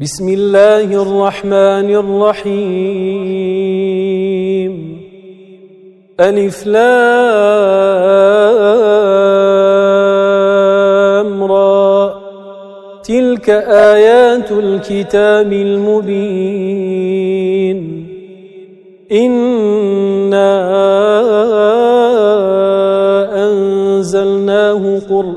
بسم الله الرحمن الرحيم. ألف لام را. تلك آيات الكتاب المبين. إِنَّا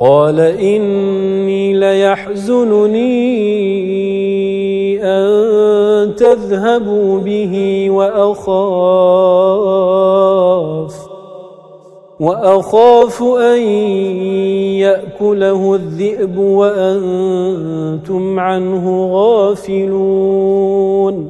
قال إني ليحزنني أن تذهبوا به وأخاف وأخاف أن يأكله الذئب وأنتم عنه غافلون.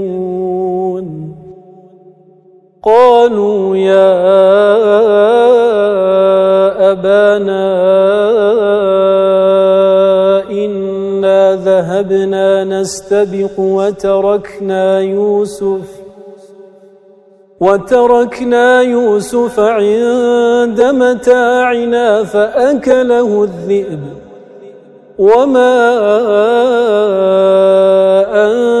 قَالُوا يَا أَبَانَا إِنَّا ذَهَبْنَا نَسْتَبِقُ وَتَرَكْنَا يُوسُفَ وَتَرَكْنَا يُوسُفَ عِندَ مَتَاعِنَا فَأَكَلَهُ الذِّئْبُ وَمَا أَنْتَ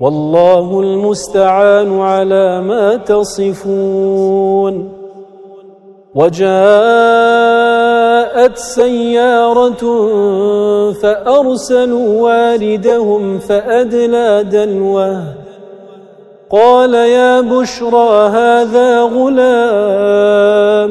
والله المستعان على ما تصفون. وجاءت سيارة فأرسلوا واردهم فأدلى دلوه. قال يا بشرى هذا غلام.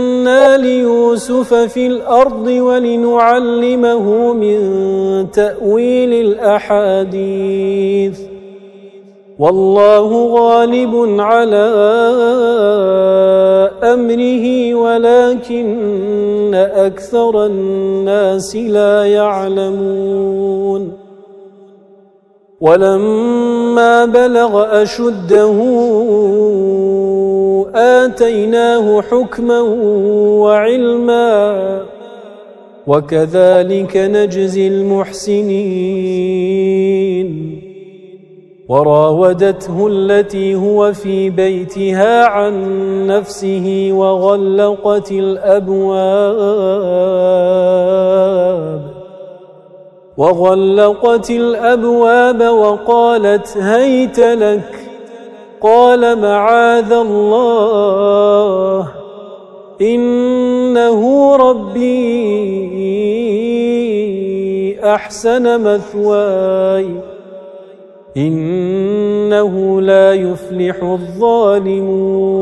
ليوسف في الأرض ولنعلمه من تأويل الأحاديث. والله غالب على أمره ولكن أكثر الناس لا يعلمون. ولما بلغ أشده آتيناه حكما وعلما وكذلك نجزي المحسنين. وراودته التي هو في بيتها عن نفسه وغلقت الأبواب وغلقت الأبواب وقالت هيت لك قال معاذ الله إنه ربي أحسن مثواي إنه لا يفلح الظالمون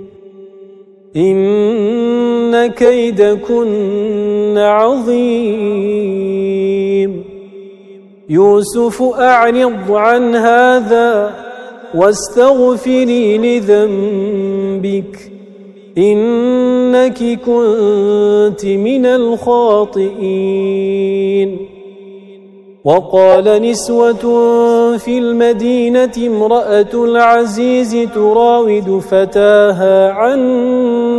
إن كيدكن عظيم. يوسف أعرض عن هذا واستغفري لذنبك. إنك كنت من الخاطئين. وقال نسوة في المدينة امرأة العزيز تراود فتاها عن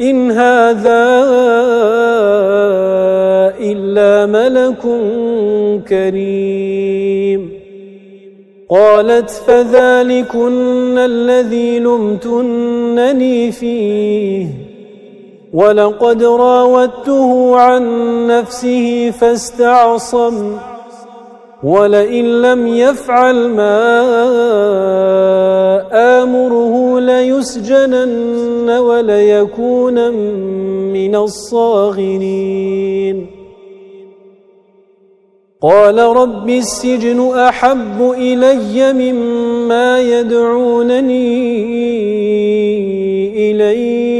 إن هذا إلا ملك كريم. قالت فذلكن الذي لمتنني فيه. ولقد راودته عن نفسه فاستعصم. ولئن لم يفعل ما آمره ليسجنن وليكون من الصاغرين. قال رب السجن أحب إلي مما يدعونني إليه.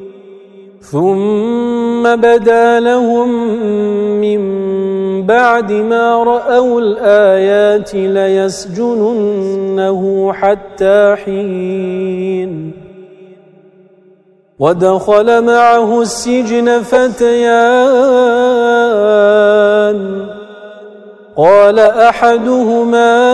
ثم بدا لهم من بعد ما رأوا الآيات ليسجننه حتى حين. ودخل معه السجن فتيان. قال أحدهما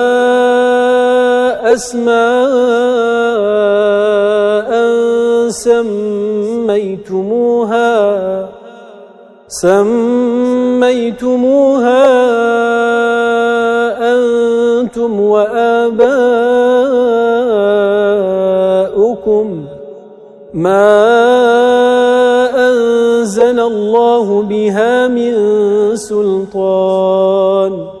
سميتموها سميتموها أنتم وآباؤكم. ما أنزل الله بها من سلطان.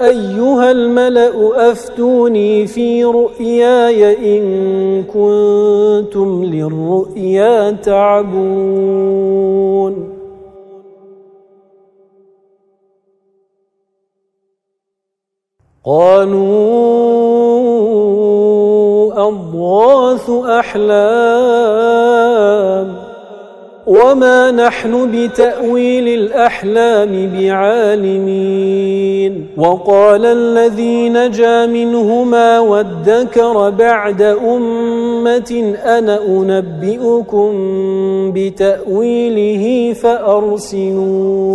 أيها الملأ أفتوني في رؤياي إن كنتم للرؤيا تعبون قالوا أضغاث أحلام. وما نحن بتأويل الأحلام بعالمين وقال الذي نجا منهما وادكر بعد أمة أنا أنبئكم بتأويله فأرسلون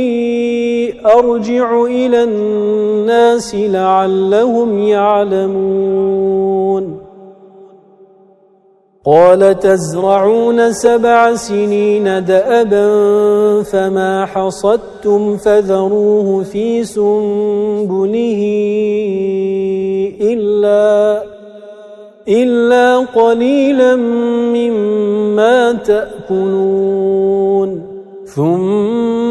أرجع إلى الناس لعلهم يعلمون. قال تزرعون سبع سنين دأبا فما حصدتم فذروه في سنبله إلا إلا قليلا مما تأكلون. ثم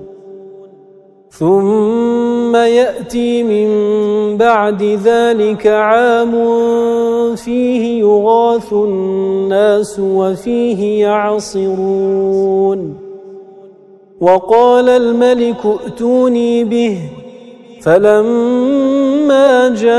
ثم يأتي من بعد ذلك عام فيه يغاث الناس وفيه يعصرون. وقال الملك ائتوني به فلما جاءه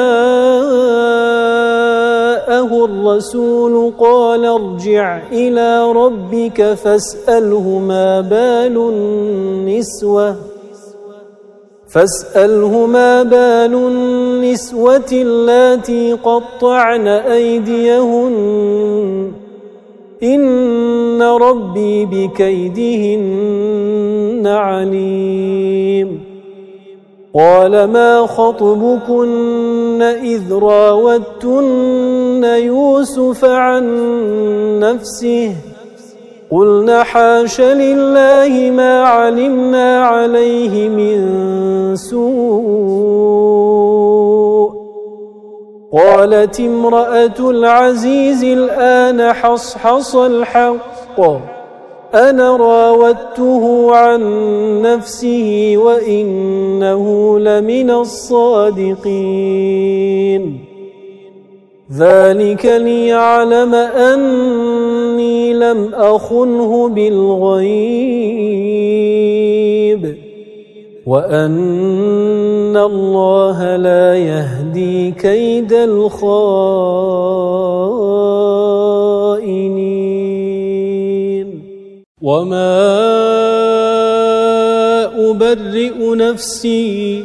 الرسول قال ارجع إلى ربك فاسأله ما بال النسوة. فاسأله ما بال النسوة اللاتي قطعن أيديهن. إن ربي بكيدهن عليم. قال ما خطبكن إذ راوتن يوسف عن نفسه؟ قلنا حاش لله ما علمنا عليه من سوء. قالت امرأة العزيز الآن حصحص الحق. أنا راودته عن نفسه وإنه لمن الصادقين. ذلك ليعلم أني لم أخنه بالغيب وأن الله لا يهدي كيد الخائنين. وما أبرئ نفسي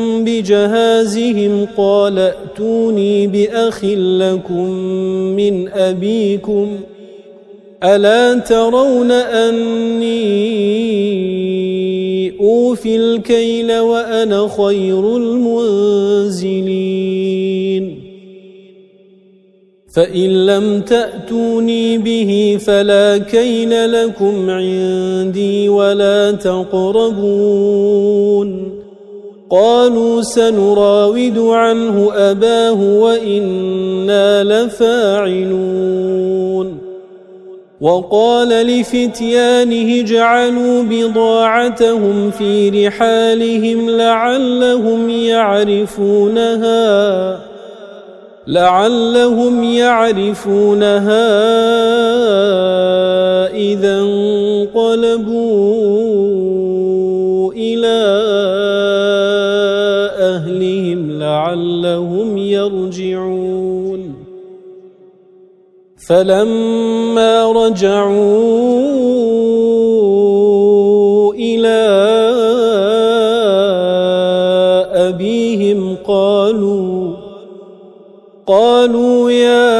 بجهازهم قال ائتوني بأخ لكم من أبيكم ألا ترون أني أوفي الكيل وأنا خير المنزلين فإن لم تأتوني به فلا كيل لكم عندي ولا تقربون قالوا سنراود عنه أباه وإنا لفاعلون. وقال لفتيانه جعلوا بضاعتهم في رحالهم لعلهم يعرفونها لعلهم يعرفونها إذا انقلبوا إلى أهلهم لعلهم يرجعون. فلما رجعوا إلى أبيهم قالوا قالوا يا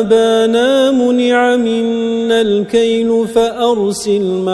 أبانا منع منا الكيل فأرسل معنا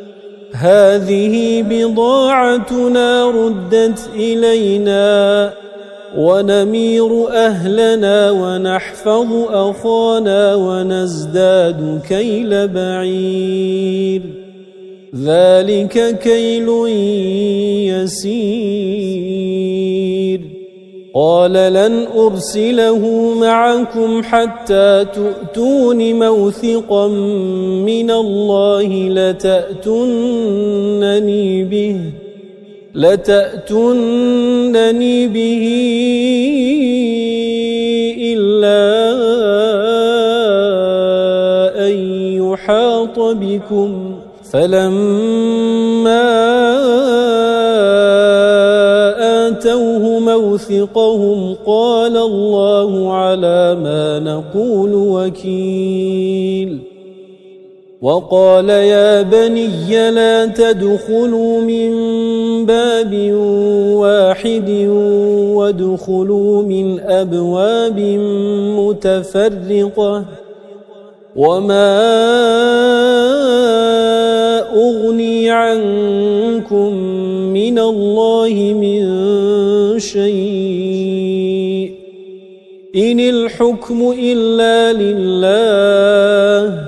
هذه بضاعتنا ردت إلينا ونمير أهلنا ونحفظ أخانا ونزداد كيل بعير. ذلك كيل يسير. قال لن أرسله معكم حتى تؤتون موثقا من الله لتأتنني به لتأتنني به إلا أن يحاط بكم. فلما آتوه موثقهم قال الله على ما نقول وكيل. وقال يا بني لا تدخلوا من باب واحد وادخلوا من أبواب متفرقة. وما أغني عنكم من الله من شيء. إن الحكم إلا لله.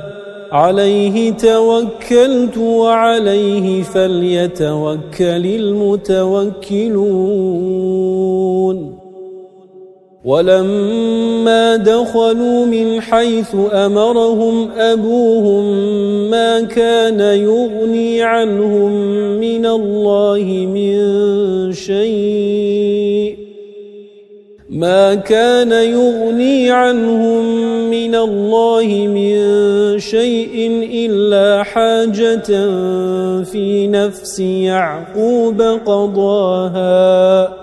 عليه توكلت وعليه فليتوكل المتوكلون. ولما دخلوا من حيث أمرهم أبوهم ما كان يغني عنهم من الله من شيء ما كان يغني عنهم من الله من شيء إلا حاجة في نفس يعقوب قضاها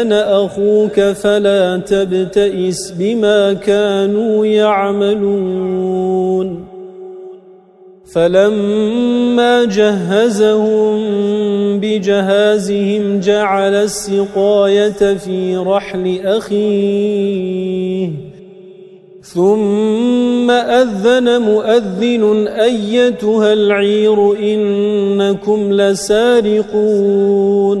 أنا أخوك فلا تبتئس بما كانوا يعملون. فلما جهزهم بجهازهم جعل السقاية في رحل أخيه. ثم أذن مؤذن أيتها العير إنكم لسارقون.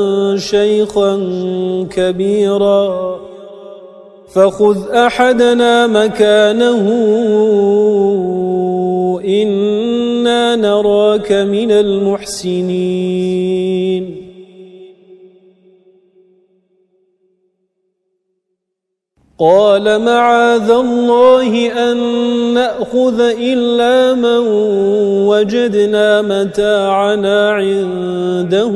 شيخا كبيرا فخذ أحدنا مكانه إنا نراك من المحسنين. قال معاذ الله أن نأخذ إلا من وجدنا متاعنا عنده.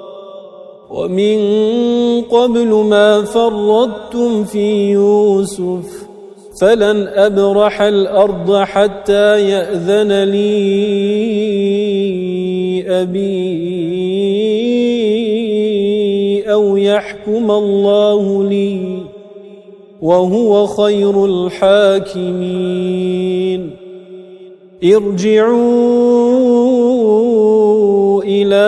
ومن قبل ما فرضتم في يوسف فلن أبرح الأرض حتى يأذن لي أبي أو يحكم الله لي وهو خير الحاكمين. ارجعوا إلى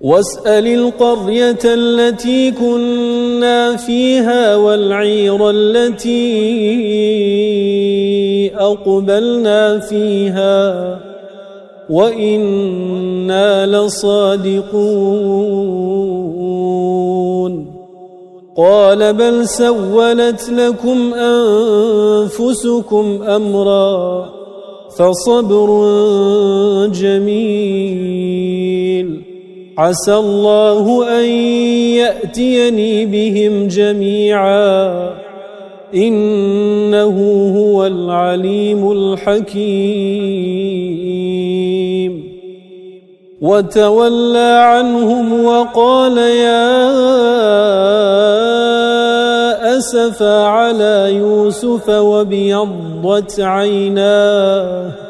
واسأل القرية التي كنا فيها والعير التي أقبلنا فيها وإنا لصادقون. قال بل سولت لكم أنفسكم أمرا فصبر جميل. عسى الله أن يأتيني بهم جميعا. إنه هو العليم الحكيم. وتولى عنهم وقال يا أسف على يوسف وبيضت عيناه.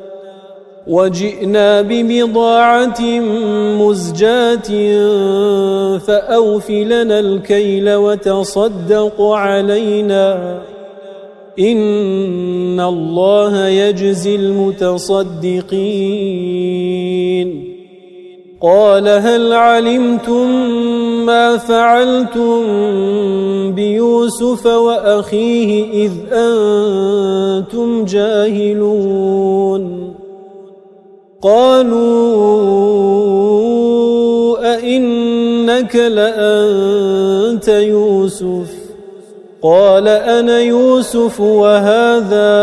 وجئنا ببضاعة مزجاة فأوف لنا الكيل وتصدق علينا. إن الله يجزي المتصدقين. قال هل علمتم ما فعلتم بيوسف وأخيه إذ أنتم جاهلون؟ قالوا أئنك لأنت يوسف؟ قال أنا يوسف وهذا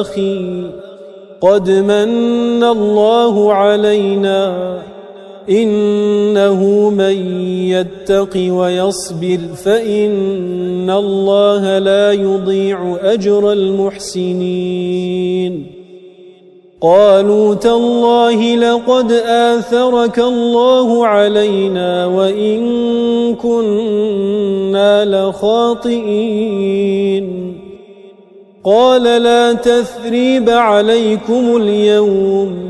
أخي. قد من الله علينا. إنه من يتق ويصبر فإن الله لا يضيع أجر المحسنين. قالوا تالله لقد آثرك الله علينا وإن كنا لخاطئين. قال لا تثريب عليكم اليوم.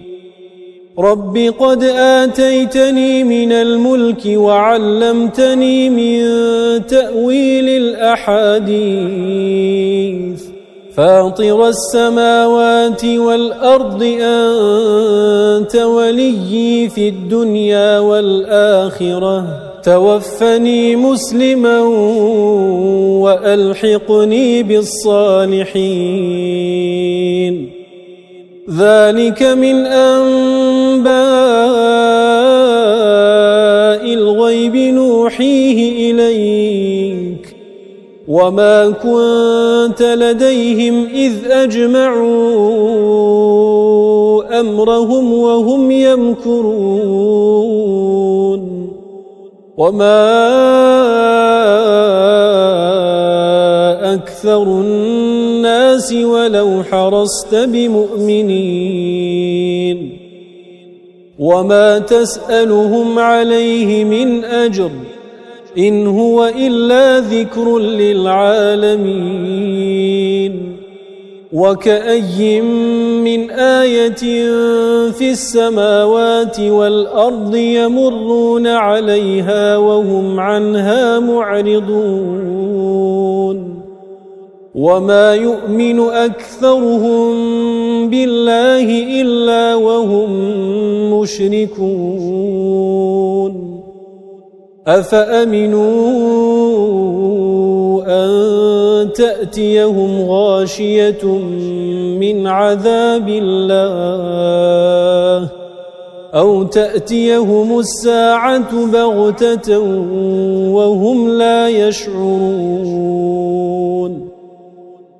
رب قد آتيتني من الملك وعلمتني من تأويل الأحاديث فاطر السماوات والأرض أنت وليي في الدنيا والآخرة توفني مسلما وألحقني بالصالحين ذلك من أنباء الغيب نوحيه إليك وما كنت لديهم إذ أجمعوا أمرهم وهم يمكرون وما أكثر الناس ولو حرصت بمؤمنين وما تسألهم عليه من أجر إن هو إلا ذكر للعالمين وكأي من آية في السماوات والأرض يمرون عليها وهم عنها معرضون وما يؤمن أكثرهم بالله إلا وهم مشركون أفأمنوا أن تأتيهم غاشية من عذاب الله أو تأتيهم الساعة بغتة وهم لا يشعرون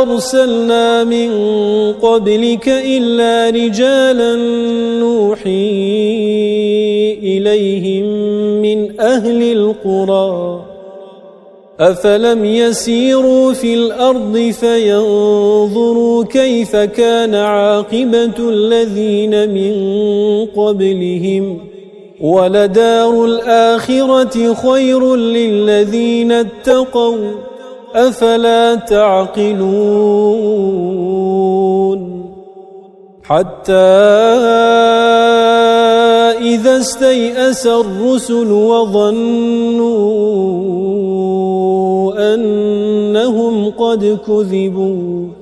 أرسلنا من قبلك إلا رجالا نوحي إليهم من أهل القرى. أفلم يسيروا في الأرض فينظروا كيف كان عاقبة الذين من قبلهم. ولدار الآخرة خير للذين اتقوا. أفلا تعقلون؟ حتى إذا استيأس الرسل وظنوا أنهم قد كذبوا.